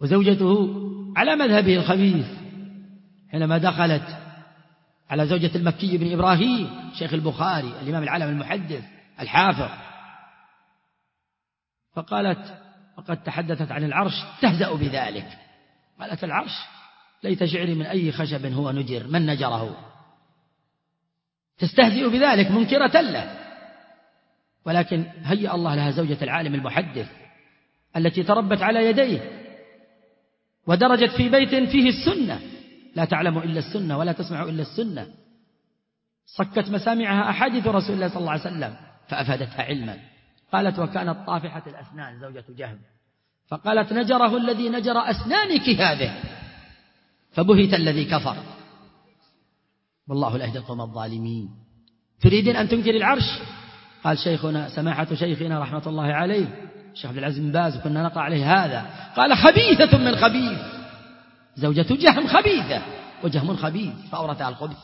وزوجته على مذهبه الخبيث حينما دخلت على زوجة المكي بن إبراهيم شيخ البخاري الإمام العالم المحدث الحافظ. فقالت وقد تحدثت عن العرش تهزأ بذلك. قالت العرش؟ ليت شعري من أي خشب هو نجر من نجره؟ تستهزئ بذلك منكرة له. ولكن هيأ الله لها زوجة العالم المحدث التي تربت على يديه ودرجت في بيت فيه السنة. لا تعلم إلا السنة ولا تسمع إلا السنة. صكت مسامعها أحاديث رسول الله صلى الله عليه وسلم فأفادتها علما. قالت وكانت طافحة الأسنان زوجة جهم. فقالت نجره الذي نجر أسنانك هذه. فبهت الذي كفر. والله لا يهدي القوم الظالمين. تريدين أن تنكر العرش؟ قال شيخنا سماحة شيخنا رحمة الله عليه الشيخ عبد العزيز بن باز كنا نقع عليه هذا. قال خبيثة من خبيث. زوجة جهم خبيثة وجهم خبيث. فأورثها الخبث